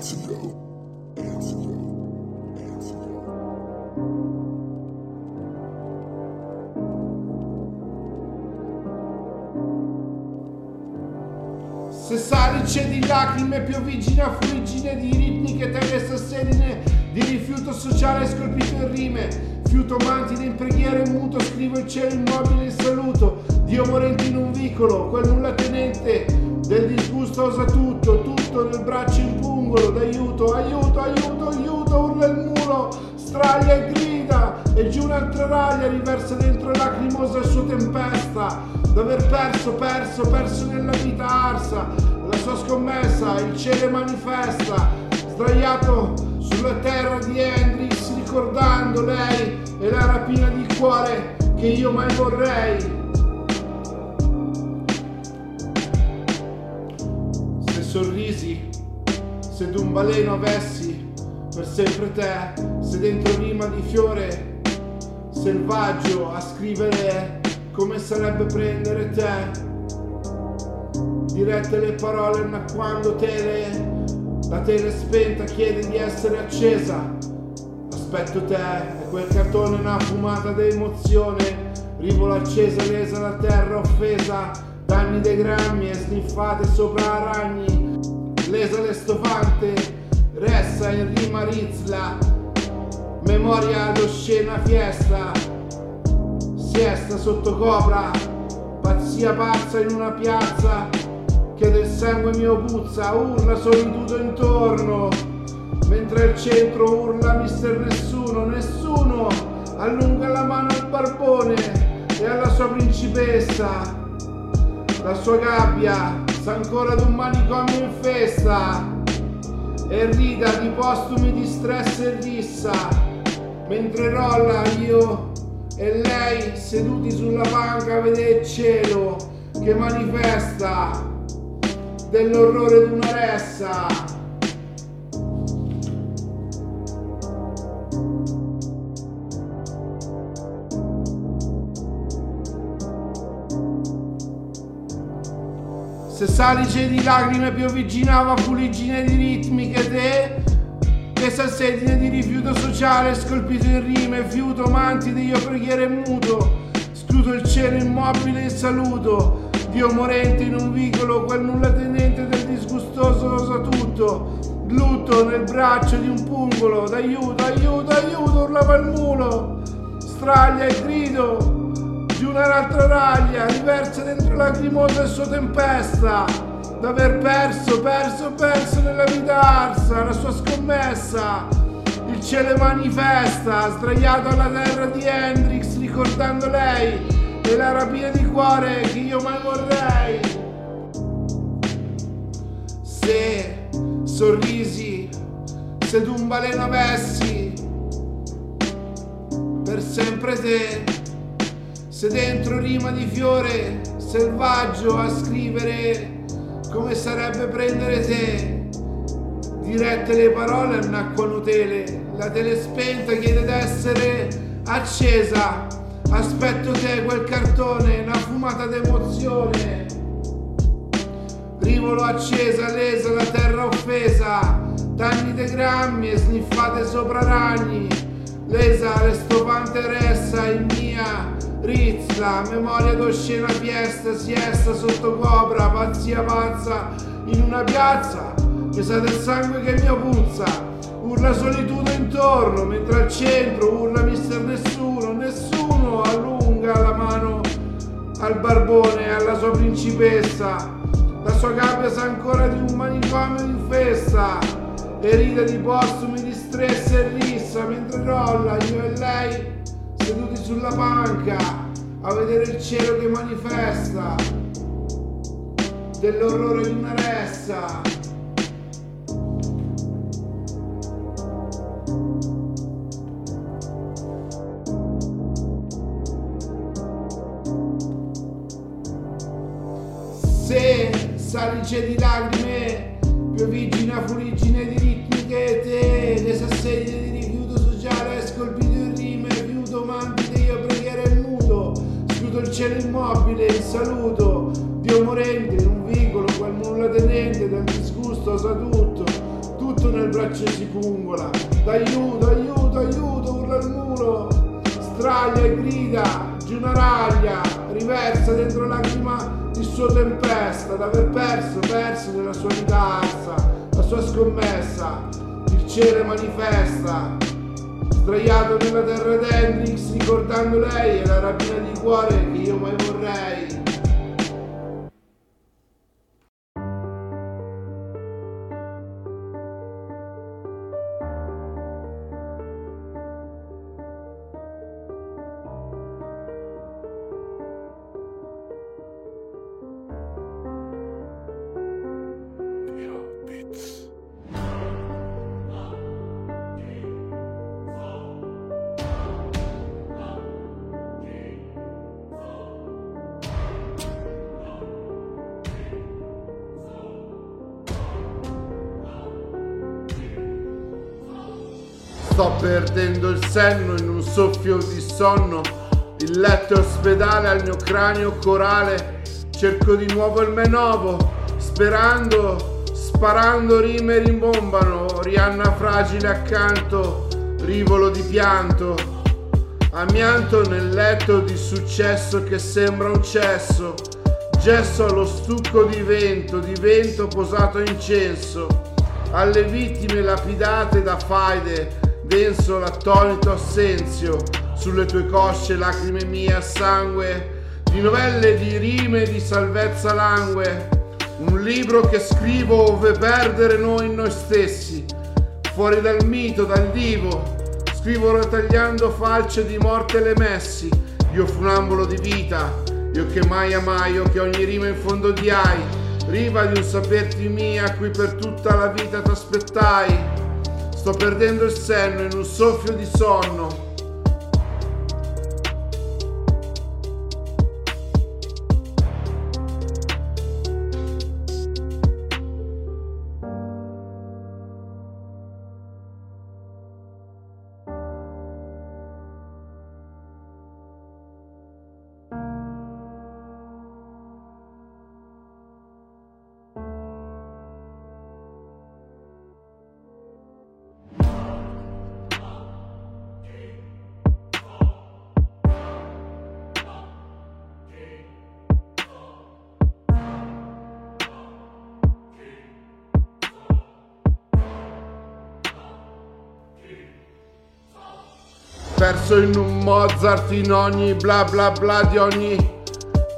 Se salice di lacrime, piovigina, fuligine di ritmiche, terre sasserine, di rifiuto sociale scolpito in rime, fiuto mantide in preghiera in muto, scrivo il cielo immobile in saluto, Dio morente in un vicolo, quel nulla tenente, del disgusto osa tutto, tutto nel braccio in pungolo, d'aiuto, aiuto, aiuto, aiuto, urla il muro, straglia e grida, e giù un'altra raglia riversa dentro lacrimosa suo tempesta, d'aver perso, perso, perso nella vita arsa, la sua scommessa, il cielo manifesta, sdraiato sulla terra di Hendrix, ricordando lei e la rapina di cuore che io mai vorrei. Sorrisi, se d'un baleno avessi per sempre te, se dentro rima di fiore selvaggio a scrivere come sarebbe prendere te. Dirette le parole ma quando tele la tele spenta chiede di essere accesa. Aspetto te e quel cartone una fumata d'emozione. Rivola accesa lesa la terra offesa. Danni dei grammi e sniffate sopra ragni lesa l'estovante ressa in rima rizla memoria d'oscena fiesta siesta sotto copra, pazzia pazza in una piazza che del sangue mio puzza, urla solitudo intorno, mentre al centro urla mister nessuno, nessuno allunga la mano al barbone e alla sua principessa. La sua gabbia sa ancora d'un manicomio in festa e rida di postumi di stress e rissa, mentre rolla io e lei seduti sulla panca vede il cielo che manifesta dell'orrore di una ressa. Se salice di lacrime piovigginava fuligine di ritmiche te. Che salsedine di rifiuto sociale scolpito in rime, fiuto, mantide, io preghiera e muto, scruto il cielo immobile in saluto, Dio morente in un vicolo, quel nulla tenente del disgustoso osa tutto, lutto nel braccio di un pungolo, d'aiuto, aiuto, aiuto, urlava il mulo, straglia e grido di un'altra raglia, riversa dentro lacrimosa il suo tempesta d'aver perso, perso, perso nella vita arsa la sua scommessa. Il cielo manifesta, sdraiato alla terra di Hendrix, ricordando lei e la rapina di cuore che io mai vorrei. Se sorrisi, se d'un baleno avessi, per sempre te, se dentro rima di fiore selvaggio a scrivere come sarebbe prendere te? Dirette le parole annacquano tele, la tele spenta chiede d'essere accesa. Aspetto te quel cartone, una fumata d'emozione. Rivolo accesa, lesa, la terra offesa, danni de grammi e sniffate sopra ragni. Lesa, l'estopante ressa in mia Rizla, memoria d'oscena fiesta, siesta sotto cobra, pazzia pazza, in una piazza che sa del sangue che mi puzza. Urla solitudo intorno, mentre al centro urla mister nessuno, nessuno allunga la mano al barbone, alla sua principessa. La sua gabbia sa ancora di un manicomio in festa e ride di postumi di stress e rissa mentre rolla io e lei seduti sulla panca a vedere il cielo che manifesta dell'orrore di una ressa. Se salice di lacrime, piovigina fuligine di ritmiche te, le sassedine di cielo immobile, il saluto, Dio morente, in un vicolo, quel nulla tenente, dal disgusto sa tutto, tutto il braccio si pungola. D'aiuto, aiuto, aiuto, urla il muro. Straglia e grida, giù una raglia, riversa dentro lacrima il suo tempesta, d'aver perso, perso nella sua ritarsa, la sua scommessa. Il cielo manifesta, sdraiato nella terra d'Hendrix, ricordando lei e la rapina di cuore che io mai vorrei. Senno in un soffio di sonno. Il letto ospedale al mio cranio corale. Cerco di nuovo il menovo, sperando, sparando rime rimbombano. Rianna fragile accanto, rivolo di pianto. Amianto nel letto di successo che sembra un cesso. Gesso allo stucco di vento, di vento posato in censo. Alle vittime lapidate da faide denso l'attonito assenzio, sulle tue cosce lacrime mie a sangue, di novelle, di rime, di salvezza langue, un libro che scrivo ove perdere noi in noi stessi, fuori dal mito, dal divo, scrivo ritagliando falce di morte le messi, io funambolo di vita, io che mai amai, io che ogni rima in fondo diai, riva di un saperti mia a cui per tutta la vita t'aspettai, Sto perdendo il senno in un soffio di sonno. Perso in un Mozart in ogni bla bla bla di ogni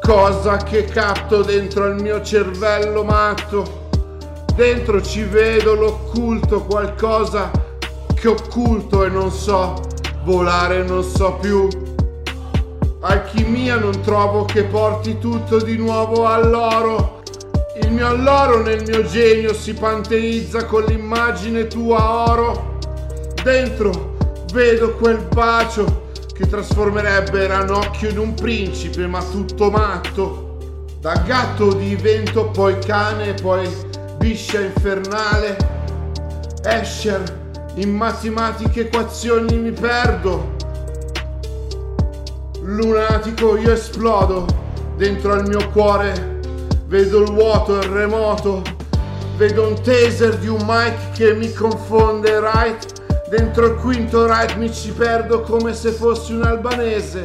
cosa che capto dentro il mio cervello matto. Dentro ci vedo l'occulto, qualcosa che occulto e non so, volare non so più. Alchimia non trovo che porti tutto di nuovo all'oro. Il mio alloro nel mio genio si panteizza con l'immagine tua oro. Dentro Vedo quel bacio che trasformerebbe Ranocchio in un principe, ma tutto matto. Da gatto divento poi cane, poi biscia infernale. Escher, in matematiche equazioni mi perdo. Lunatico io esplodo dentro al mio cuore. Vedo il vuoto, il remoto. Vedo un taser di un mic che mi confonde, right? Dentro il quinto right mi ci perdo come se fossi un albanese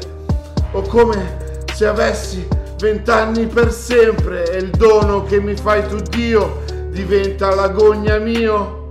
o come se avessi vent'anni per sempre e il dono che mi fai tu Dio diventa l'agonia mio.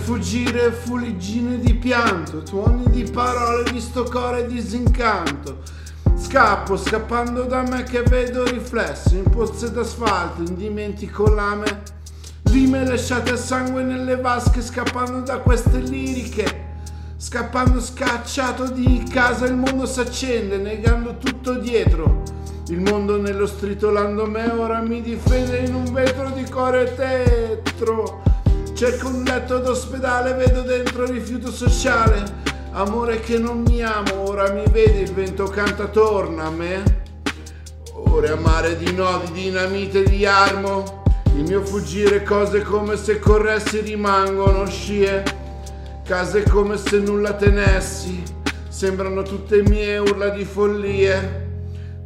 Fuggire fuliggine di pianto, tuoni di parole di sto core disincanto. Scappo, scappando da me che vedo riflesso in pozze d'asfalto, in dimentico lame. Rime lasciate a sangue nelle vasche scappando da queste liriche. Scappando scacciato di casa il mondo si accende negando tutto dietro. Il mondo nello stritolando me ora mi difende in un vetro di cuore tetro. Cerco un letto d'ospedale, vedo dentro rifiuto sociale. Amore che non mi amo, ora mi vedi, il vento canta torna a me. Ora mare di nodi, dinamite di armo. Il mio fuggire cose come se corressi rimangono scie. Case come se nulla tenessi. Sembrano tutte mie urla di follie.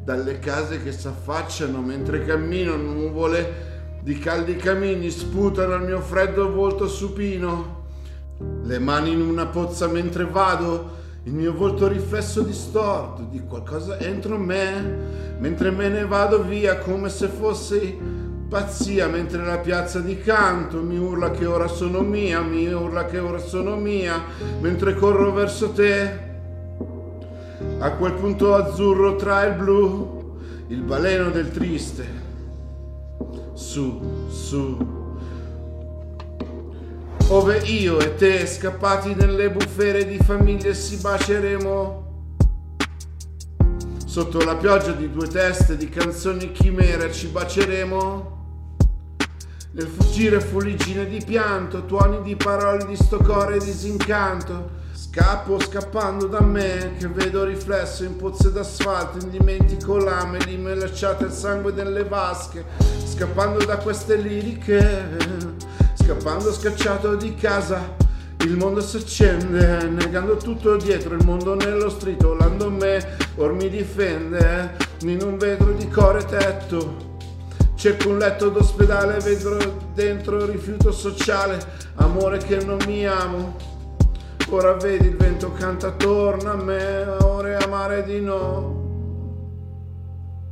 Dalle case che s'affacciano mentre cammino nuvole di caldi camini sputano al mio freddo volto supino. Le mani in una pozza mentre vado, il mio volto riflesso distorto di qualcosa entro me, mentre me ne vado via come se fossi pazzia, mentre la piazza di canto mi urla che ora sono mia, mi urla che ora sono mia, mentre corro verso te. A quel punto azzurro tra il blu, il baleno del triste su, su. Ove io e te scappati nelle bufere di famiglie si baceremo. Sotto la pioggia di due teste di canzoni chimera ci baceremo. Nel fuggire fuligine di pianto, tuoni di parole di sto core disincanto. Scappo scappando da me che vedo riflesso in pozze d'asfalto, in dimentico lame, lime lasciate il sangue nelle vasche, scappando da queste liriche, scappando scacciato di casa. Il mondo si accende, negando tutto dietro, il mondo nello stritolando me, or mi difende, in un vetro di core tetto. Cerco un letto d'ospedale, vedo dentro rifiuto sociale, amore che non mi amo. Ora vedi il vento canta attorno a me, ore amare di no.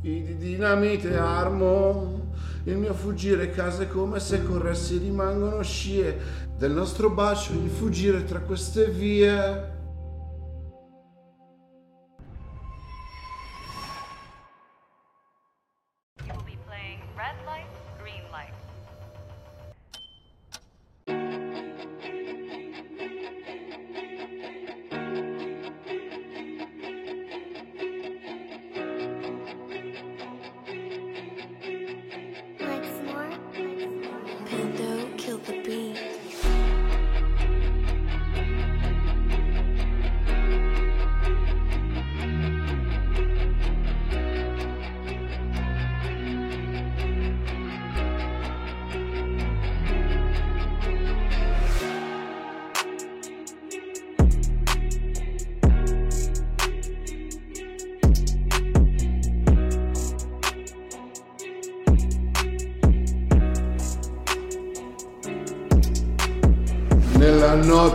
I di dinamite armo, il mio fuggire case come se corressi rimangono scie del nostro bacio, il fuggire tra queste vie.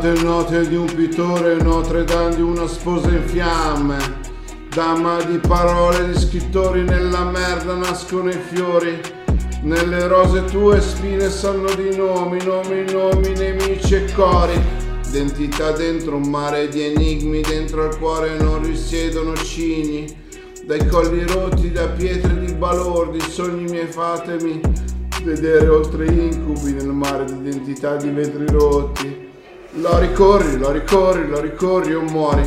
Notte note di un pittore Notre Dame di una sposa in fiamme. Dama di parole di scrittori Nella merda nascono i fiori. Nelle rose tue spine sanno di nomi Nomi, nomi, nemici e cori. Identità dentro un mare di enigmi Dentro al cuore non risiedono cigni. Dai colli rotti da pietre di balordi Sogni miei fatemi vedere oltre incubi nel mare di identità di vetri rotti. Lo ricorri, lo ricorri, lo ricorri o muori.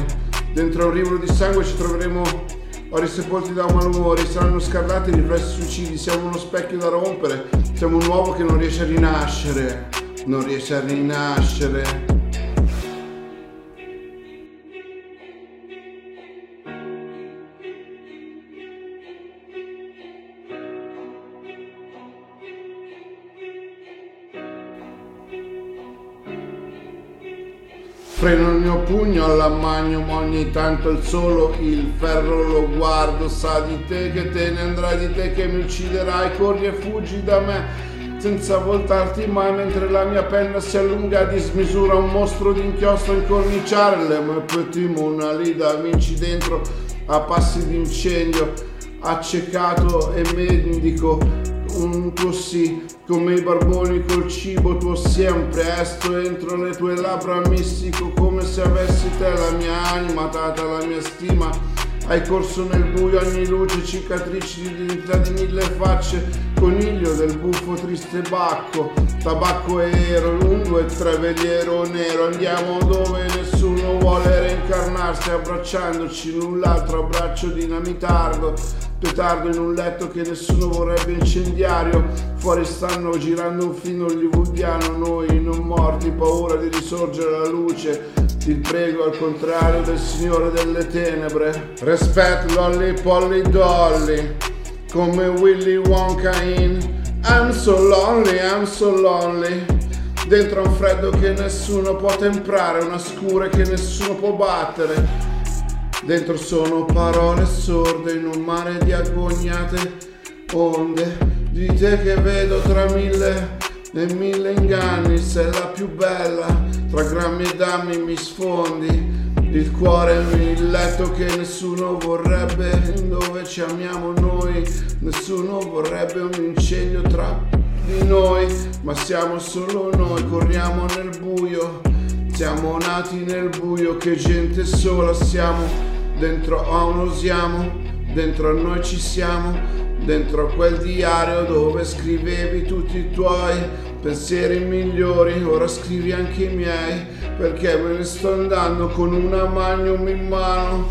Dentro un rivolo di sangue ci troveremo ori sepolti da malumori, saranno scarlati riflessi suicidi, siamo uno specchio da rompere, siamo un uomo che non riesce a rinascere, non riesce a rinascere. Pugno all'ammagno, ma ogni tanto il solo il ferro lo guardo, sa di te che te ne andrai, di te che mi ucciderai, corri e fuggi da me, senza voltarti mai, mentre la mia penna si allunga a dismisura, un mostro d'inchiostro incorniciare, le mie petit Mona Lida, vinci dentro a passi di incendio, accecato e mendico, un tuo sì, come i barboni col cibo tuo sempre. Esto entro le tue labbra mistico come se avessi te la mia anima data la mia stima. Hai corso nel buio, ogni luce, cicatrici di identità di mille facce, coniglio del buffo triste bacco, tabacco ero, lungo e tre veliero nero, andiamo dove nessuno vuole reincarnarsi, abbracciandoci l'un l'altro abbraccio dinamitardo, petardo in un letto che nessuno vorrebbe incendiario, fuori stanno girando un film hollywoodiano, noi non morti, paura di risorgere la luce, ti prego al contrario del Signore delle tenebre. Respect Lolly Polly Dolly. Come Willy Wonka in I'm so lonely, I'm so lonely. Dentro un freddo che nessuno può temprare, una scure che nessuno può battere. Dentro sono parole sorde in un mare di agognate onde. Di te che vedo tra mille e mille inganni, sei la più bella tra grammi e dammi mi sfondi il cuore il letto che nessuno vorrebbe dove ci amiamo noi nessuno vorrebbe un incendio tra di noi ma siamo solo noi corriamo nel buio siamo nati nel buio che gente sola siamo dentro a uno siamo dentro a noi ci siamo dentro a quel diario dove scrivevi tutti i tuoi pensieri migliori, ora scrivi anche i miei, perché me ne sto andando con una magnum in mano.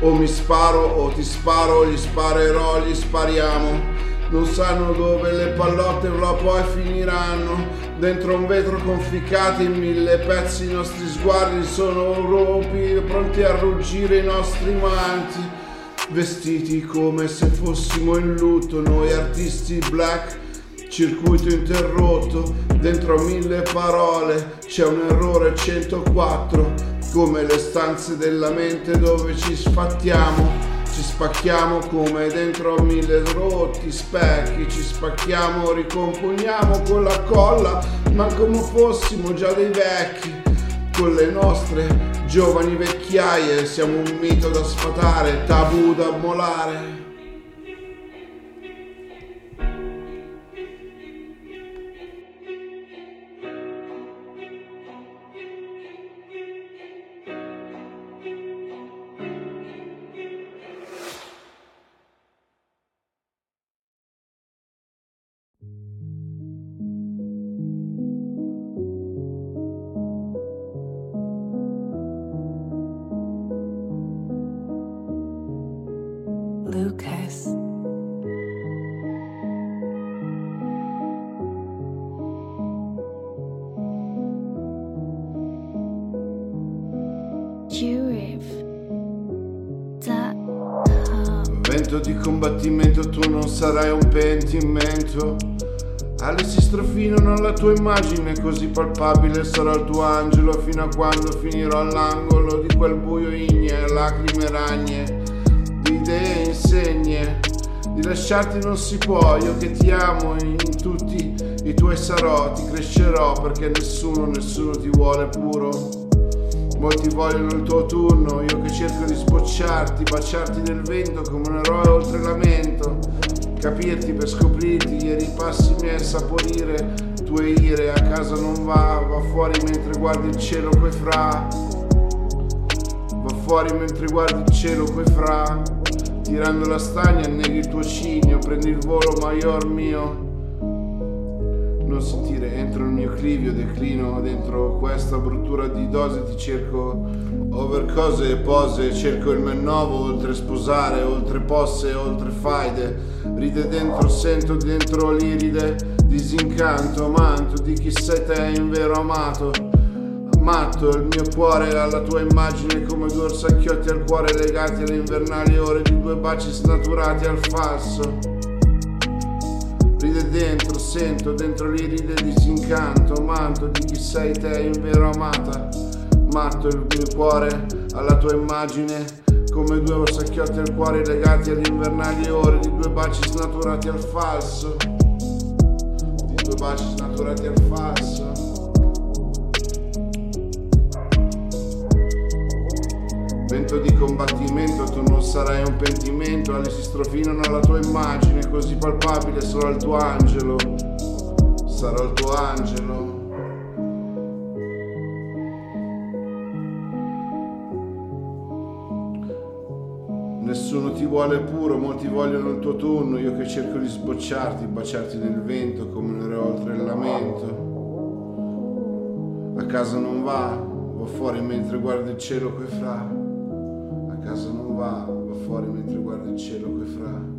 O mi sparo o ti sparo, gli sparerò, gli spariamo. Non sanno dove le pallotte là poi finiranno. Dentro un vetro conficcati in mille pezzi i nostri sguardi sono ropi, pronti a ruggire i nostri manti. Vestiti come se fossimo in lutto, noi artisti black circuito interrotto, dentro mille parole c'è un errore 104, come le stanze della mente dove ci sfattiamo, ci spacchiamo come dentro mille rotti specchi, ci spacchiamo, ricomponiamo con la colla, ma come fossimo già dei vecchi, con le nostre giovani vecchiaie, siamo un mito da sfatare, tabù da molare. Un pentimento. Alice strofino la tua immagine così palpabile sarà il tuo angelo fino a quando finirò all'angolo di quel buio igne, lacrime ragne, di idee insegne. Di lasciarti non si può, io che ti amo in tutti i tuoi sarò, ti crescerò perché nessuno, nessuno ti vuole puro. Molti vogliono il tuo turno, io che cerco di sbocciarti, baciarti nel vento come un eroe oltre lamento. Capirti per scoprirti, ieri passi miei saporire tue ire, a casa non va, va fuori mentre guardi il cielo coi fra. Va fuori mentre guardi il cielo coi fra. Tirando la stagna neghi il tuo cigno, prendi il volo maior mio non sentire, entro nel mio clivio, declino dentro questa bruttura di dose, ti cerco over cose e pose, cerco il me nuovo, oltre sposare, oltre posse, oltre faide, ride dentro, sento dentro l'iride, disincanto, manto di chi sei te in vero amato. Matto il mio cuore alla tua immagine come due orsacchiotti al cuore legati alle invernali ore di due baci snaturati al falso. Ride dentro, sento dentro l'iride disincanto, manto di chi sei te in vero amata. Matto il mio cuore alla tua immagine, come due orsacchiotti al cuore legati alle invernali ore di due baci snaturati al falso. Di due baci snaturati al falso. Vento di combattimento, tu non sarai un pentimento, alle si strofinano la tua immagine, così palpabile sarà il tuo angelo, sarà il tuo angelo. Nessuno ti vuole puro, molti vogliono il tuo turno, io che cerco di sbocciarti, baciarti nel vento come un re oltre il lamento. A casa non va, va fuori mentre guarda il cielo coi fra. A casa non va, va fuori mentre guarda il cielo coi fra.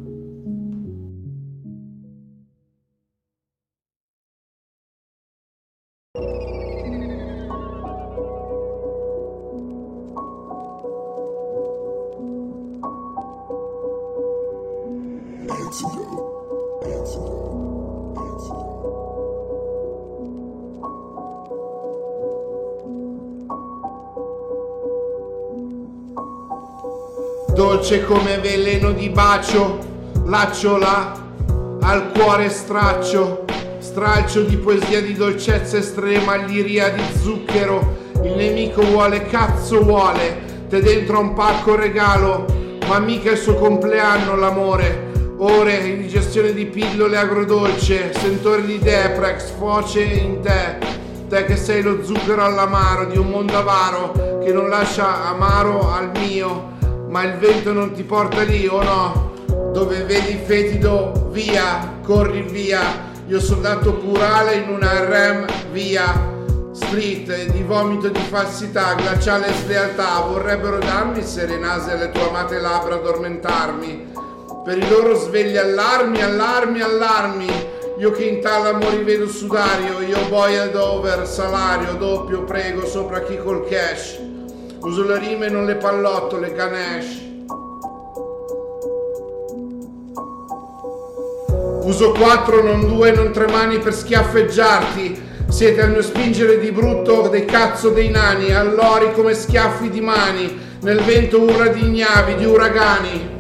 Dolce come veleno di bacio, lacciola al cuore straccio, stralcio di poesia di dolcezza estrema, liria di zucchero, il nemico vuole, cazzo vuole, te dentro un pacco regalo, ma mica il suo compleanno l'amore. Ore, indigestione di pillole agrodolce, sentore di Deprex, foce in te, te che sei lo zucchero all'amaro di un mondo avaro che non lascia amaro al mio ma il vento non ti porta lì o no? Dove vedi fetido, via, corri via. Io soldato purale in una rem, via. Street di vomito di falsità, glaciale slealtà, vorrebbero darmi serenase alle tue amate labbra addormentarmi. Per i loro svegli allarmi, allarmi, allarmi. Io che in talamo rivedo sudario, io boiled over, salario doppio, prego sopra chi col cash. Uso le rime e non le pallottole, Ganesh. Uso quattro, non due, non tre mani per schiaffeggiarti. Siete al mio spingere di brutto dei cazzo dei nani, allori come schiaffi di mani, nel vento urla di ignavi, di uragani.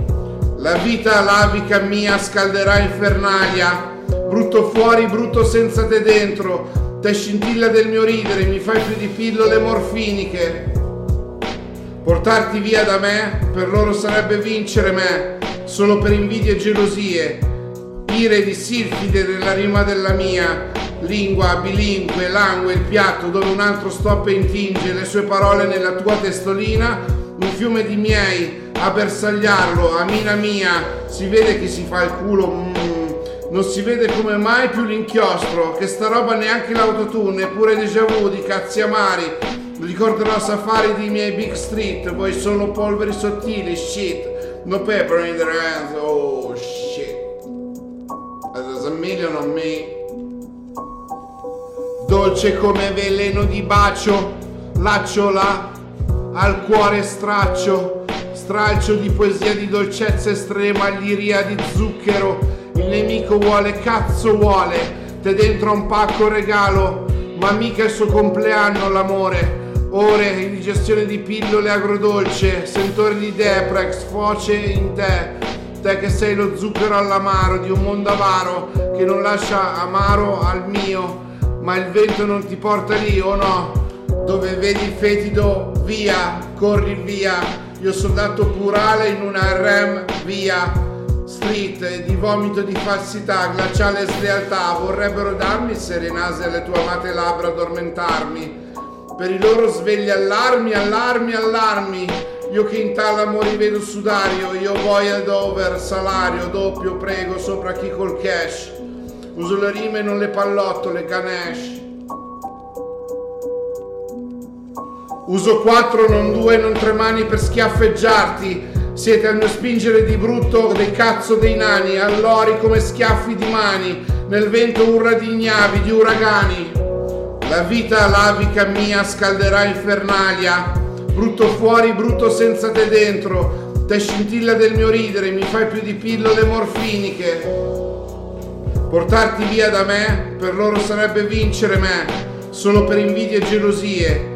La vita lavica mia scalderà infernalia, brutto fuori, brutto senza te dentro, te scintilla del mio ridere, mi fai più di pillole morfiniche. Portarti via da me per loro sarebbe vincere me, solo per invidie e gelosie. Ire di silfide nella rima della mia, lingua bilingue, langue, il piatto dove un altro stop e intinge le sue parole nella tua testolina, un fiume di miei a bersagliarlo, a mina mia, si vede che si fa il culo, mm, non si vede come mai più l'inchiostro, che sta roba neanche l'autotune, eppure déjà vu di cazzi amari, Ricorderò safari dei miei big street, poi sono polveri sottili, shit. No pepper in their hands, oh shit. There's a million on me. Dolce come veleno di bacio, lacciola al cuore straccio, stralcio di poesia di dolcezza estrema, liria di zucchero. Il nemico vuole, cazzo vuole, te dentro un pacco regalo, ma mica il suo compleanno l'amore ore, indigestione di pillole agrodolce, sentore di Deprex, foce in te, te che sei lo zucchero all'amaro di un mondo avaro che non lascia amaro al mio, ma il vento non ti porta lì o no? Dove vedi fetido, via, corri via, io soldato purale in una rem, via. Street di vomito di falsità, glaciale slealtà, vorrebbero darmi serenase alle tue amate labbra addormentarmi per i loro svegli allarmi, allarmi, allarmi. Io che in talamo rivedo sudario, io boiled over, salario doppio, prego sopra chi col cash. Uso le rime e non le pallottole, Ganesh. Uso quattro, non due, non tre mani per schiaffeggiarti. Siete al mio spingere di brutto dei cazzo dei nani, allori come schiaffi di mani, nel vento urla di ignavi, di uragani. La vita lavica mia scalderà infernalia, brutto fuori, brutto senza te dentro, te scintilla del mio ridere, mi fai più di pillole morfiniche. Portarti via da me per loro sarebbe vincere me, solo per invidie e gelosie.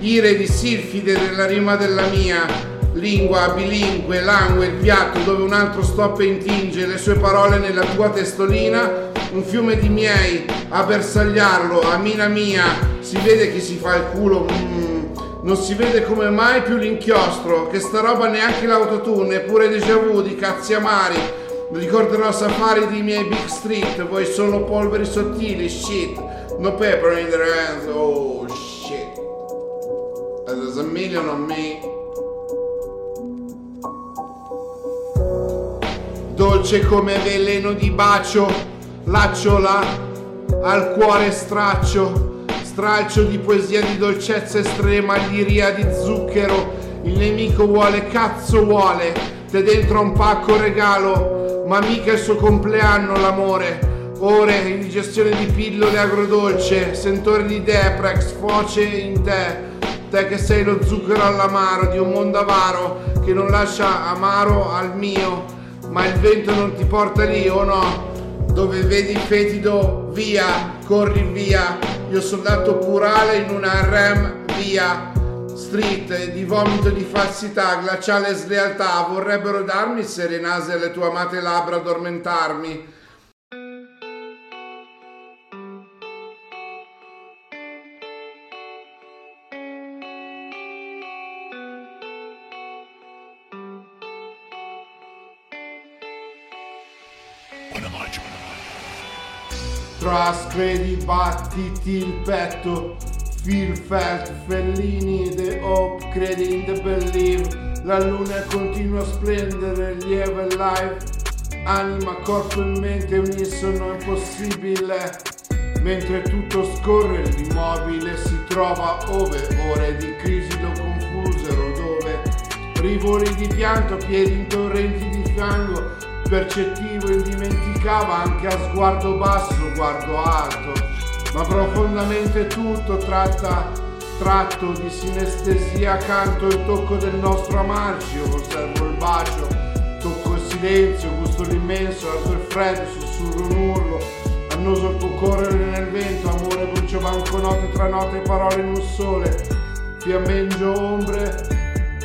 Ire di silfide nella rima della mia, lingua bilingue, langue, il piatto dove un altro stop e intinge le sue parole nella tua testolina un fiume di miei a bersagliarlo, a mina mia, si vede che si fa il culo, mm, non si vede come mai più l'inchiostro, che sta roba neanche l'autotune, eppure déjà vu di cazzi amari, ricorderò safari dei miei big street, poi sono polveri sottili, shit, no pepper in their hands, oh shit, there's a million on me. dolce come veleno di bacio, lacciola al cuore straccio, stralcio di poesia di dolcezza estrema, liria di zucchero, il nemico vuole, cazzo vuole, te dentro un pacco regalo, ma mica il suo compleanno l'amore. Ore, indigestione di pillole agrodolce, sentore di Deprex, foce in te, te che sei lo zucchero all'amaro di un mondo avaro che non lascia amaro al mio, ma il vento non ti porta lì o no? Dove vedi fetido, via, corri via, io soldato purale in una rem, via, street di vomito di falsità, glaciale slealtà, vorrebbero darmi serenase alle tue amate labbra addormentarmi. Trust, credi, battiti il petto. Feel, felt, fellini, the hope, credi in the believe. La luna continua a splendere, lieve life. Anima, corpo e mente unisono è possibile Mentre tutto scorre l'immobile si trova ove? Ore di crisi lo confusero dove? Rivoli di pianto, piedi in torrenti di fango percettivo e dimenticava anche a sguardo basso, guardo alto, ma profondamente tutto tratta, tratto di sinestesia accanto il tocco del nostro amarci, io osservo il bacio, tocco il silenzio, gusto l'immenso, alzo il freddo, sussurro un urlo, annoso il tuo correre nel vento, amore brucio banconote tra note e parole in un sole, fiammengio ombre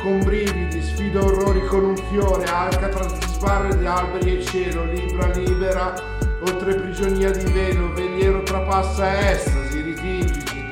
con brividi, sfido orrori con un fiore, Alcatraz sbarre di alberi e cielo, libra libera, oltre prigionia di velo, veliero trapassa estasi, ritingiti,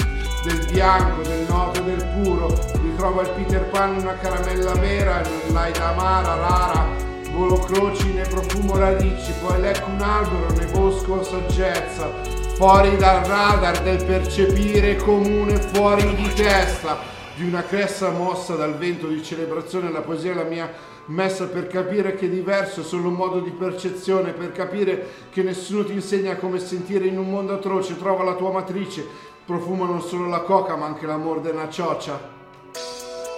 del bianco, del noto del puro, ritrova il Peter Pan una caramella vera, nell'aida amara, rara, volo croci, ne profumo radici, poi lecco un albero, ne bosco saggezza, fuori dal radar del percepire comune, fuori di testa, di una cressa mossa dal vento di celebrazione, la poesia è la mia messa per capire che è diverso è solo un modo di percezione, per capire che nessuno ti insegna come sentire in un mondo atroce, trova la tua matrice, profuma non solo la coca ma anche l'amor della cioccia.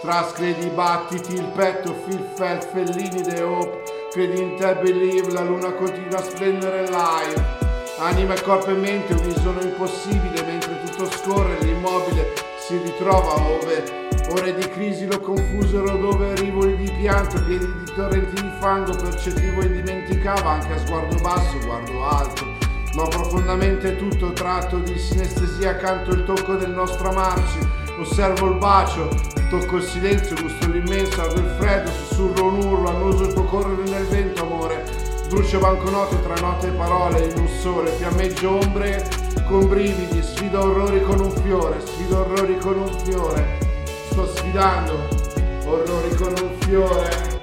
Tras credi, battiti il petto, fil felt, fellini de hope, credi in te, believe, la luna continua a splendere live. Anima, corpo e mente unisono impossibile mentre tutto scorre, l'immobile si ritrova ove ore di crisi lo confusero dove rivoli di pianto, piedi di torrenti di fango, percettivo e dimenticava anche a sguardo basso, guardo alto, ma profondamente tutto tratto di sinestesia accanto il tocco del nostro amarci, osservo il bacio, tocco il silenzio, gusto l'immenso, ardo il freddo, sussurro un urlo, annuso il tuo correre nel vento, amore, brucio banconote tra note e parole in un sole, fiammeggio ombre con brividi, sfido orrori con un fiore, sfido orrori con un fiore, sto sfidando orrori con un fiore.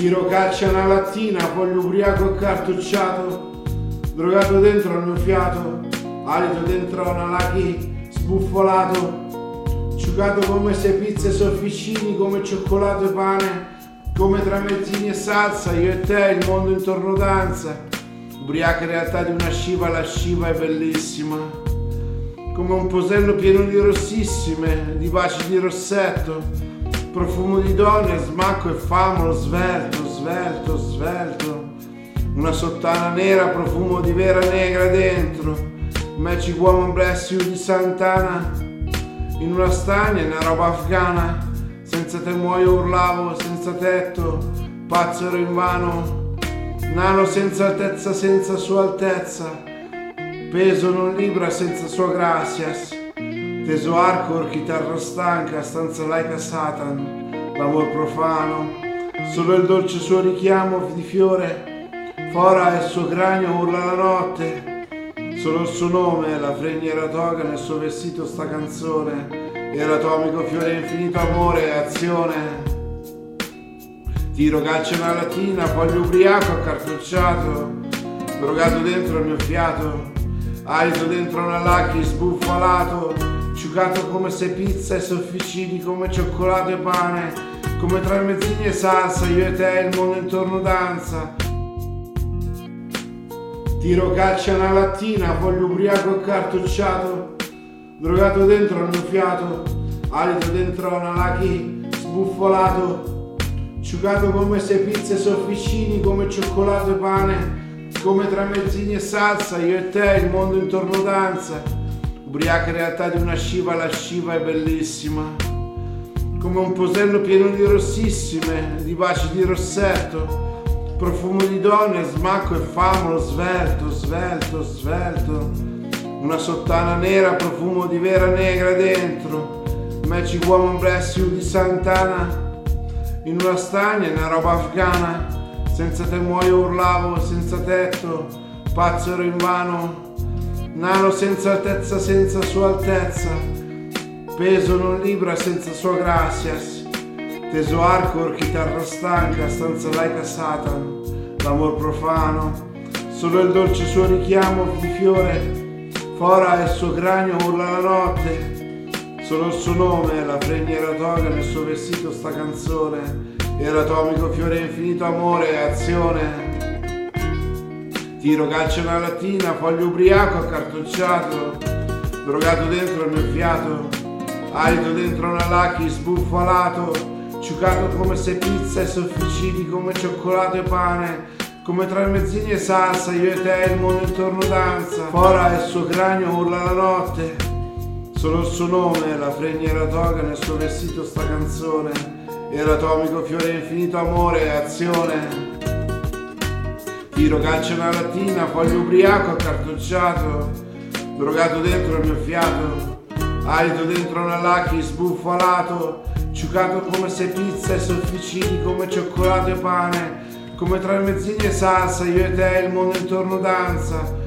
Tiro calcio una lattina, voglio ubriaco e cartocciato, drogato dentro al mio fiato, alito dentro a una laghi sbuffolato, ciucato come se pizze sofficini, come cioccolato e pane, come tramezzini e salsa, io e te, il mondo intorno danza, ubriaca in realtà di una sciva, la sciva è bellissima, come un posello pieno di rossissime, di baci di rossetto, profumo di donne, smacco e famolo, svelto, svelto, svelto. Una sottana nera, profumo di vera negra dentro. Magic Woman Bless You di Santana. In una stagna, una roba afghana. Senza te muoio urlavo, senza tetto, pazzo ero invano. Nano senza altezza, senza sua altezza. Peso non libra senza sua gracias teso hardcore, chitarra stanca, stanza laica Satan, l'amor profano, solo il dolce suo richiamo di fiore, Fora il suo cranio urla la notte, solo il suo nome, la fregniera toga nel suo vestito sta canzone, e l'atomico fiore infinito amore e azione. Tiro calcio una lattina, foglio ubriaco, accartocciato, drogato dentro il mio fiato, alito dentro una lacchi sbuffalato, ciucato come se pizza e sofficini, come cioccolato e pane, come tra mezzini e salsa, io e te il mondo intorno danza. Tiro calcio una lattina, foglio ubriaco e cartocciato, drogato dentro il mio fiato, alito dentro una lacchi sbuffolato, Ciucato come se pizze sofficini, come cioccolato e pane, come tramezzini e salsa, io e te, il mondo intorno danza. Ubriaca in realtà di una sciva, la sciva è bellissima. Come un posello pieno di rossissime, di baci di rossetto, profumo di donne, smacco e famolo, svelto, svelto, svelto. Una sottana nera, profumo di vera negra dentro. Magic Woman Bless You di Santana in una stagna, in una roba afghana, senza te muoio urlavo, senza tetto, pazzo ero invano, nano senza altezza, senza sua altezza, peso non libra senza sua gracias, teso arcor, chitarra stanca, stanza laica Satan, l'amor profano, solo il dolce suo richiamo di fiore, fora il suo cranio urla la notte, Solo il suo nome, la pregniera toga nel suo vestito sta canzone, e l'atomico fiore infinito amore e azione. Tiro calcio una lattina, foglio ubriaco accartocciato, drogato dentro il mio fiato, alito dentro una lacchi sbuffalato, ciucato come se pizza e sofficini, come cioccolato e pane, come tra mezzini e salsa, io e te il mondo intorno danza, fora il suo cranio urla la notte, Solo il suo nome, la fregniera toga nel suo vestito sta canzone, e l'atomico fiore infinito amore e azione. Tiro calcio una lattina, foglio ubriaco accartocciato, drogato dentro il mio fiato, alito dentro una lacchi sbuffalato, ciucato come se pizza e sofficini, come cioccolato e pane, come tra mezzini e salsa, io e te il mondo intorno danza,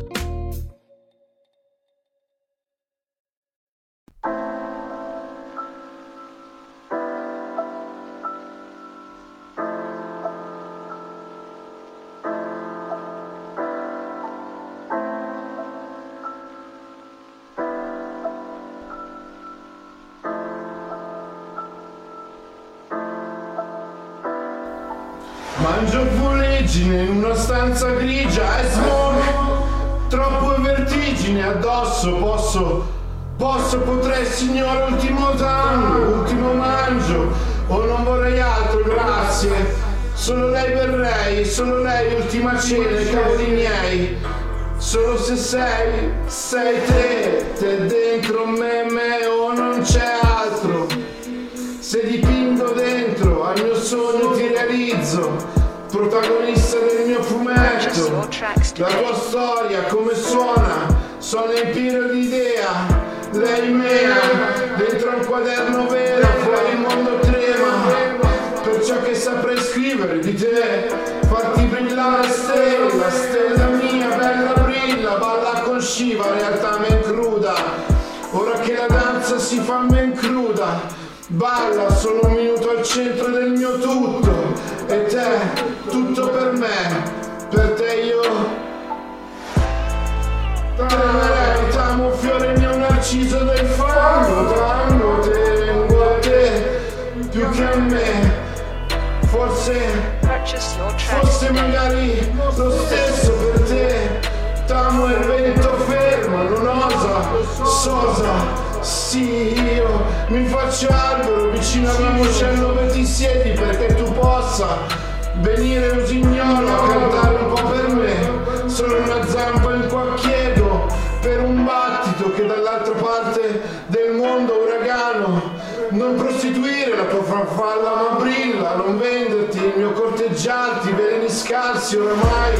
Mangio fuliggine in una stanza grigia e smono Troppo vertigine addosso. Posso, posso, potrei signore ultimo tango Ultimo mangio. O non vorrei altro, grazie. Solo lei verrei, solo lei ultima cena cavoli miei. Solo se sei, sei te, te dentro me, me o non c'è altro. Se mio realizzo protagonista del mio fumetto, la tua storia come suona, sono in pieno di idea, lei mea, dentro un quaderno vero, fuori il mondo trema, per ciò che saprei scrivere di te, farti brillare stella, stella mia, bella brilla, balla con sciva, realtà men cruda, ora che la danza si fa men cruda, Balla solo un minuto al centro del mio tutto. E te, tutto per me, per te io. Tremerei, tamo fiore mio narciso del fango, tango tengo a te più che a me, forse, forse magari lo stesso per te, tamo il vento fermo, non osa, sosa sì, io mi faccio albero vicino al ramoscello dove ti siedi perché tu possa venire usignolo a cantare un po' per me. Sono una zampa in qua chiedo per un battito che dall'altra parte del mondo uragano. Non prostituire la tua farfalla ma brilla, non venderti il mio corteggiarti, veleni scarsi oramai,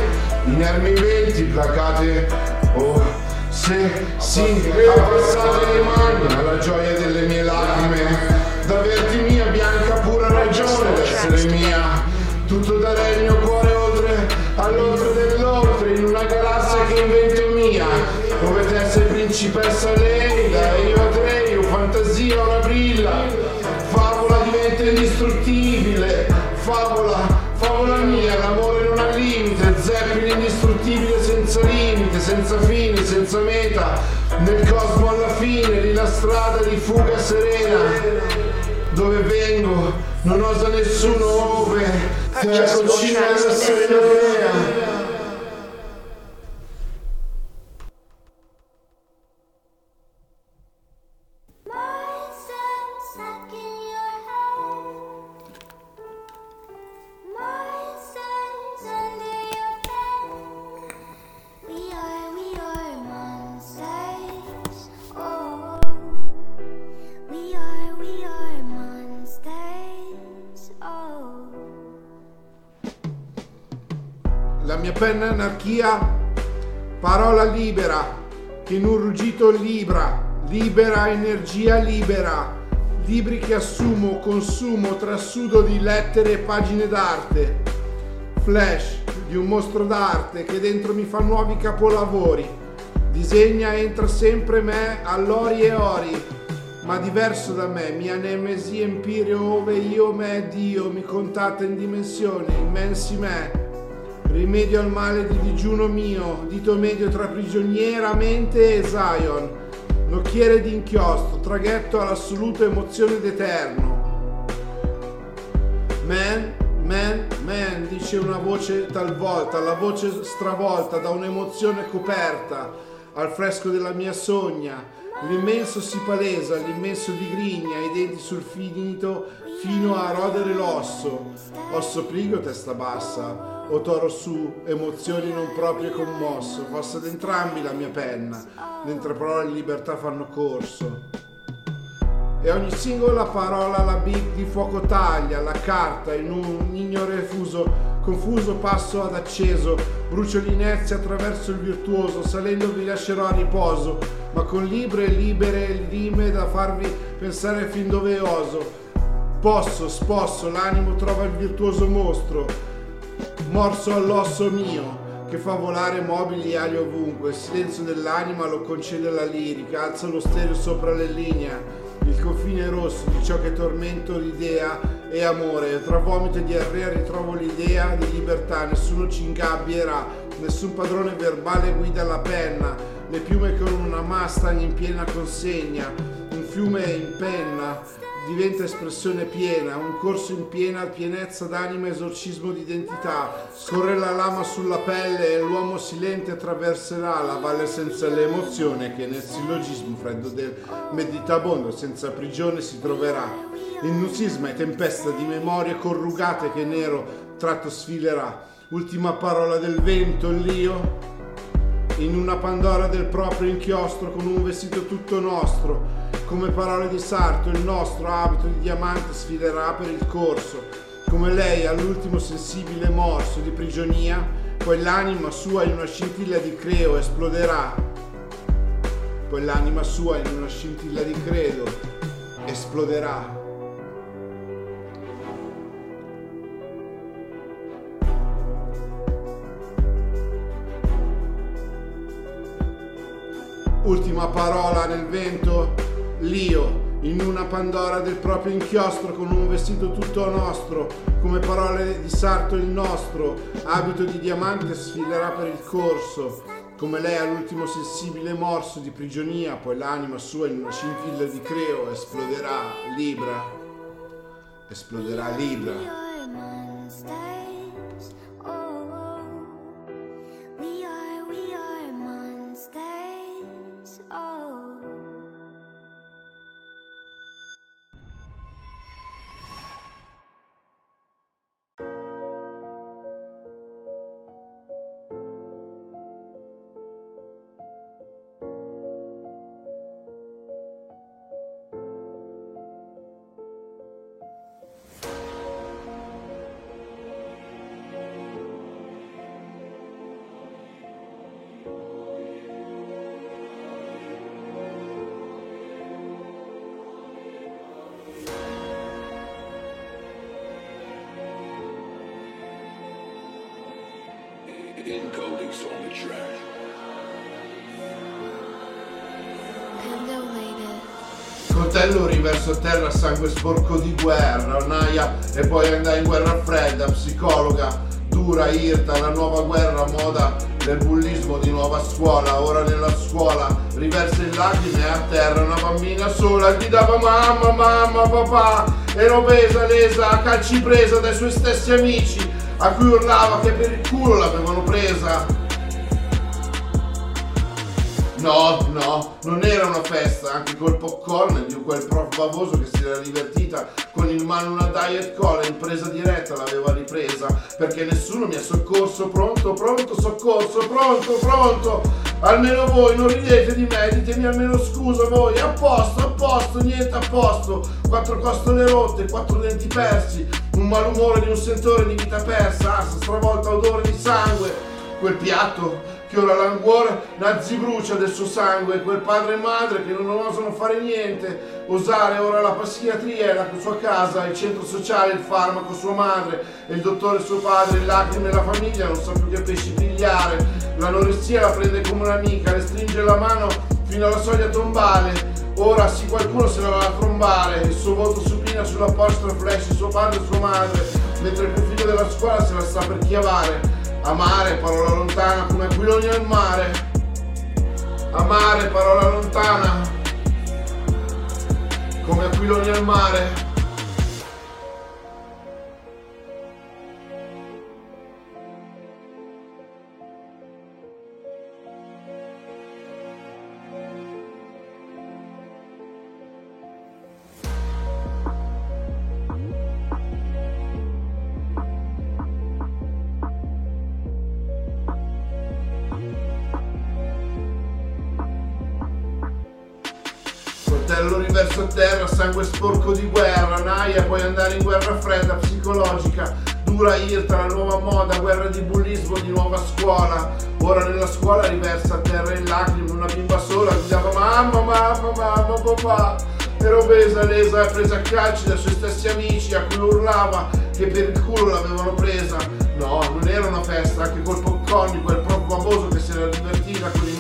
inermi venti placate. Oh se sì, abbassate le mani alla gioia delle mie lacrime, d'averti mia bianca pura ragione d'essere mia, tutto darei il mio cuore oltre all'oltre delle in vento mia. Come te sei principessa Leila senza meta Nel cosmo alla fine, lì la strada di fuga serena dove vengo non osa nessuno ove se la concina della serenea La mia penna anarchia, parola libera, che in un ruggito libra, libera energia libera, libri che assumo, consumo, trasudo di lettere e pagine d'arte, flash di un mostro d'arte che dentro mi fa nuovi capolavori, disegna e entra sempre me all'ori e ori, ma diverso da me, mia nemesi empirio ove io me Dio mi contatta in dimensioni, immensi me, rimedio al male di digiuno mio, dito medio tra prigioniera, mente e Zion, nocchiere di inchiostro, traghetto all'assoluta emozione d'eterno. Man, man, man, dice una voce talvolta, la voce stravolta da un'emozione coperta al fresco della mia sogna. L'immenso si palesa, l'immenso digrigna, i denti sul finito fino a rodere l'osso. Osso prigo, testa bassa, o toro su, emozioni non proprie commosso. Fosse ad entrambi la mia penna, mentre parole di libertà fanno corso. E ogni singola parola la big di fuoco taglia, la carta in un ignore fuso, confuso passo ad acceso, brucio l'inerzia attraverso il virtuoso, salendo vi lascerò a riposo, ma con libre e libere rime da farvi pensare fin dove oso. Posso, sposso, l'animo trova il virtuoso mostro, morso all'osso mio, che fa volare mobili ali ovunque, il silenzio dell'anima lo concede la lirica, alza lo stereo sopra le linee, il confine rosso di ciò che tormento l'idea e amore, tra vomito e diarrea ritrovo l'idea di libertà, nessuno ci ingabbierà, nessun padrone verbale guida la penna, le piume con una mustang in piena consegna, un fiume in penna, diventa espressione piena, un corso in piena pienezza d'anima, esorcismo d'identità. Scorre la lama sulla pelle e l'uomo silente attraverserà la valle senza l'emozione che nel sillogismo freddo del meditabondo senza prigione si troverà. In un sisma e tempesta di memorie corrugate che nero tratto sfilerà. Ultima parola del vento, l'io in una Pandora del proprio inchiostro con un vestito tutto nostro. Come parole di sarto, il nostro abito di diamante sfilerà per il corso. Come lei all'ultimo sensibile morso di prigionia, poi l'anima sua in una scintilla di creo esploderà. Poi l'anima sua in una scintilla di credo esploderà. Ultima parola nel vento, l'io, in una Pandora del proprio inchiostro con un vestito tutto nostro, come parole di sarto il nostro, abito di diamante sfilerà per il corso, come lei all'ultimo sensibile morso di prigionia, poi l'anima sua in una scintilla di creo esploderà libra, esploderà libra. Terra, sangue sporco di guerra, naia e poi andai in guerra fredda, psicologa, dura, irta, la nuova guerra, moda del bullismo di nuova scuola, ora nella scuola, riversa in lacrime a terra, una bambina sola gridava mamma, mamma, papà, era obesa, lesa, a calci presa dai suoi stessi amici, a cui urlava che per il culo l'avevano presa. No, no, non era una festa, anche col popcorn di quel prof bavoso che si era divertita con in mano una diet cola in presa diretta l'aveva ripresa perché nessuno mi ha soccorso, pronto, pronto, soccorso, pronto, pronto. Almeno voi non ridete di me, ditemi almeno scusa voi, a posto, a posto, niente a posto. Quattro costole rotte, quattro denti persi, un malumore di un sentore di vita persa, assa stravolta odore di sangue. Quel piatto che ora languore nazi brucia del suo sangue, quel padre e madre che non osano fare niente, osare ora la psichiatria e la sua casa, il centro sociale, il farmaco, sua madre, e il dottore suo padre, le lacrime la famiglia, non sa più che pesci pigliare, l'anoressia la prende come un'amica, le stringe la mano fino alla soglia tombale, ora sì qualcuno se la va a trombare, il suo volto supina sulla postra flash, suo padre e sua madre, mentre il più figlio della scuola se la sta per chiavare. Amare, parola lontana, come aquiloni al mare. Amare, parola lontana, come aquiloni al mare. Naia, puoi andare in guerra fredda, psicologica, dura irta, la nuova moda, guerra di bullismo, di nuova scuola. Ora nella scuola riversa a terra in lacrime, una bimba sola gridava mamma, mamma, mamma, papà. Era obesa, lesa presa a calci dai suoi stessi amici a cui urlava che per il culo l'avevano presa. No, non era una festa, anche col popcorn di quel prof baboso che si era divertita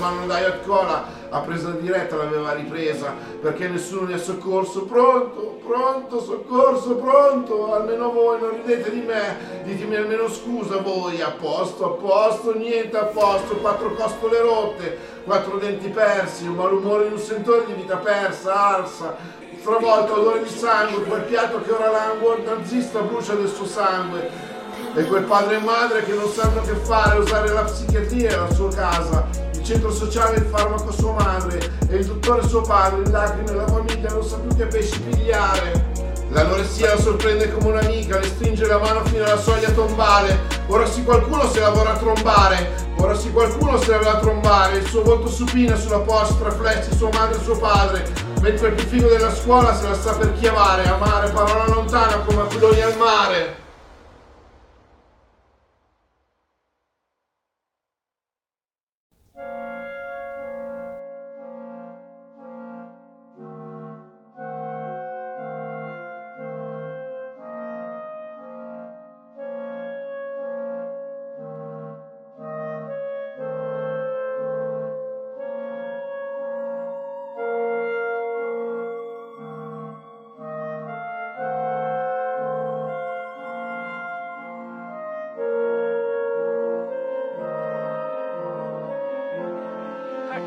una diet cola a presa diretta l'aveva ripresa perché nessuno mi ha soccorso. Pronto, pronto, soccorso, pronto. Almeno voi non ridete di me. Ditemi almeno scusa voi. A posto, a posto, niente a posto. Quattro costole rotte, quattro denti persi, un malumore di un sentore di vita persa, arsa. Stravolto, odore di sangue, quel piatto che ora languor nazista brucia del suo sangue. E quel padre e madre che non sanno che fare, usare la psichiatria e la sua casa, il centro sociale il farmaco sua madre, e il dottore suo padre, in lacrime la famiglia non sa più che pesci pigliare. L'anoressia la sorprende come un'amica, le stringe la mano fino alla soglia tombale. Ora sì qualcuno se la vorrà trombare, ora sì qualcuno se la vorrà trombare. Il suo volto supina sulla postra, flex sua madre e suo padre, mentre il più figo della scuola se la sta per chiamare, amare, parola lontana come aquiloni al mare.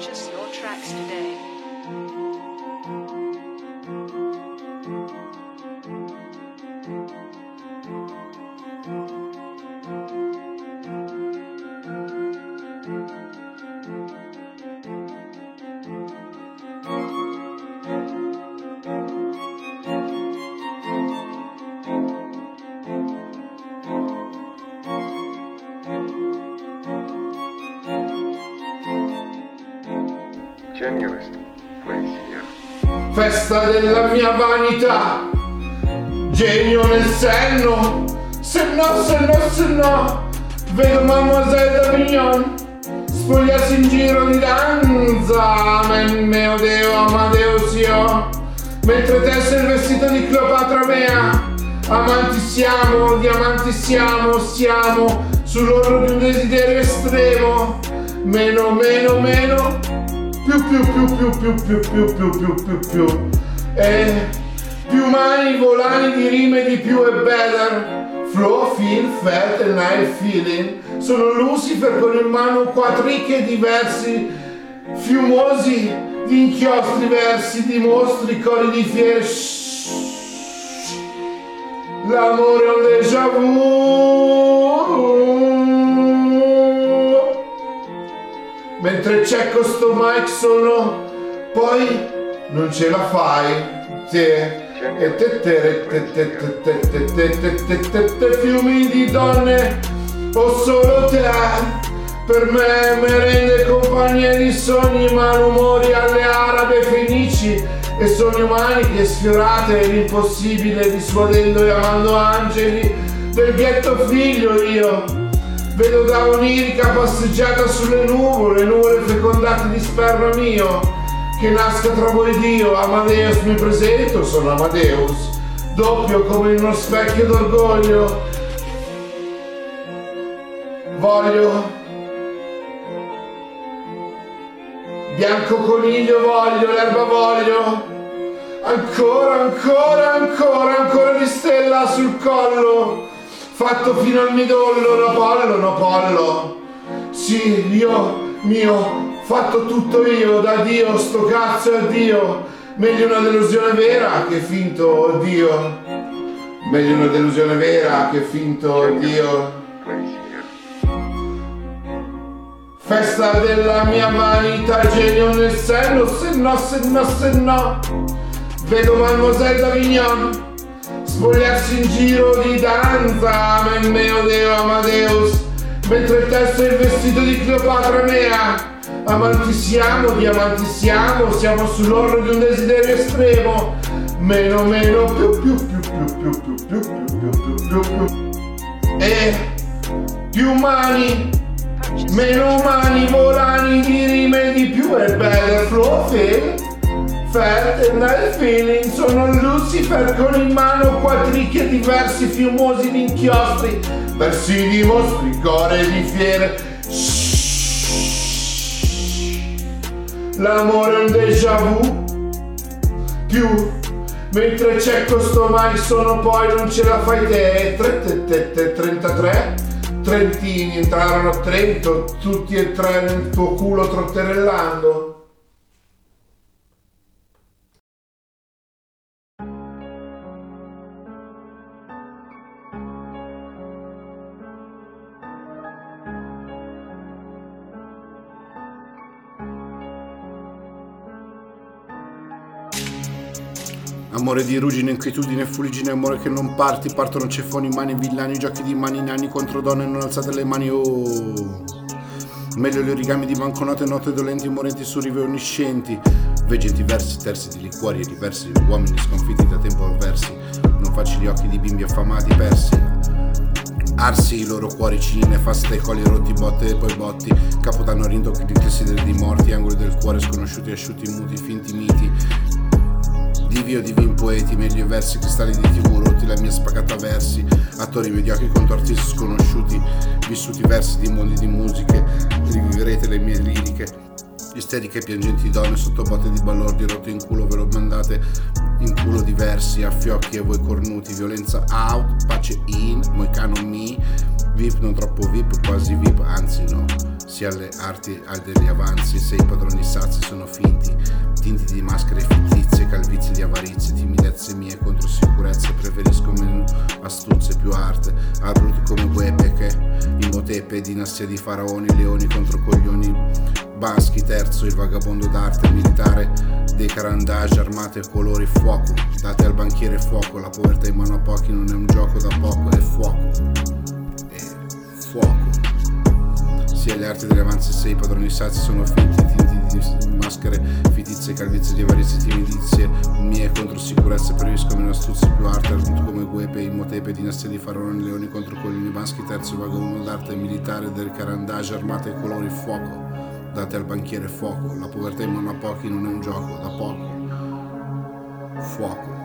Purchase your tracks today. Festa della mia vanità, genio nel senno, se no, se no, se no, vedo Mademoiselle d'Avignon spogliarsi in giro di danza, me, meo deo, Amadeus io, mentre te sei il vestito di Cleopatra mea, amanti siamo, diamanti siamo, siamo sull'orlo di un desiderio estremo, meno, meno, meno, più più più più più più più più più più più E più mani volani di rime di più e better. Flow, feel, fat e night feeling. Sono Lucifer con in mano quattricche diversi, fiumosi di inchiostri versi, di mostri, cori di fiere. Shhh. L'amore è un déjà vu. Mentre c'è questo mic sono, poi non ce la fai. Te. E te te te te te te te te te te te fiumi di donne o solo te per me merende compagnie di sogni malumori alle arabe fenici e sogni umani che sfiorate l'impossibile dissuadendo e amando angeli del ghetto figlio io vedo da onirica passeggiata sulle nuvole nuvole fecondate di sperma mio che nasca tra voi Dio, Amadeus mi presento, sono Amadeus, doppio come in uno specchio d'orgoglio. Voglio. Bianco coniglio voglio, l'erba voglio. Ancora, ancora, ancora, ancora di stella sul collo. Fatto fino al midollo, no pollo, no pollo. Sì, io, mio, fatto tutto io, da Dio, sto cazzo a Dio. Meglio una delusione vera che finto Dio. Meglio una delusione vera che finto Dio. Place here. Festa della mia vanità, genio nel senno, se no, se no, se no. Vedo Mademoiselle d'Avignon spogliarsi in giro di danza, men meo deo Amadeus, mentre il testo è il vestito di Cleopatra mea. Amanti siamo, diamanti siamo, siamo sull'orlo di un desiderio estremo. Meno, meno, più, più, più, più, più, più, più, più, più, più, più, più. E più umani, meno umani, volani di rime di più e better flow feel. Fat and I feeling sono Lucifer con in mano quattricchie diversi fiumosi di inchiostri, versi di mostri, core di fiere. L'amore è un déjà vu. Più. Mentre c'è questo mai sono poi non ce la fai te. 33 Trentini entrarono a Trento tutti e tre nel tuo culo trotterellando Amore di ruggine, inquietudine, fuligine, amore che non parti, partono ceffoni, mani, villani, giochi di mani, nani contro donne, non alzate le mani, oh. Meglio gli origami di banconote, note dolenti, morenti su rive onniscienti. Veggenti versi, terzi di liquori e diversi, uomini sconfitti da tempo avversi. Non facci gli occhi di bimbi affamati, persi. Arsi i loro cuori cini, nefaste, colli rotti, botte e poi botti. Capodanno rintocchi di desideri di morti, angoli del cuore sconosciuti, asciutti, muti, finti miti. Divi o divin poeti, meglio i versi, cristalli di tv rotti, la mia spagata versi, attori mediocri contorti sconosciuti, vissuti versi di mondi di musiche, rivivrete le mie liriche, isteriche piangenti donne sotto botte di balordi rotte in culo, ve lo mandate in culo diversi, a fiocchi e voi cornuti, violenza out, pace in, moicano mi, vip non troppo vip, quasi vip, anzi no, sia alle arti al degli avanzi, se i padroni sazi sono finti, tinti di maschere fittizie, calvizie di avarizie, timidezze mie contro sicurezze, preferisco meno astuzie più arte, arbruti come guepe che Imhotep, dinastia di faraoni, leoni contro coglioni baschi, terzo il vagabondo d'arte militare dei carandage armate colori fuoco, date al banchiere fuoco, la povertà in mano a pochi non è un gioco da poco, è fuoco, è fuoco sia le arti delle avanze se i padroni sazi sono finti di maschere fittizie calvizie di avarizie timidizie mie contro sicurezze preferisco meno astuzie più arte come guepe imhotepe dinastia di faraoni leoni contro coglioni maschi terzo vagabondo d'arte militare del carandage armate colori fuoco date al banchiere fuoco la povertà in mano a pochi non è un gioco da poco fuoco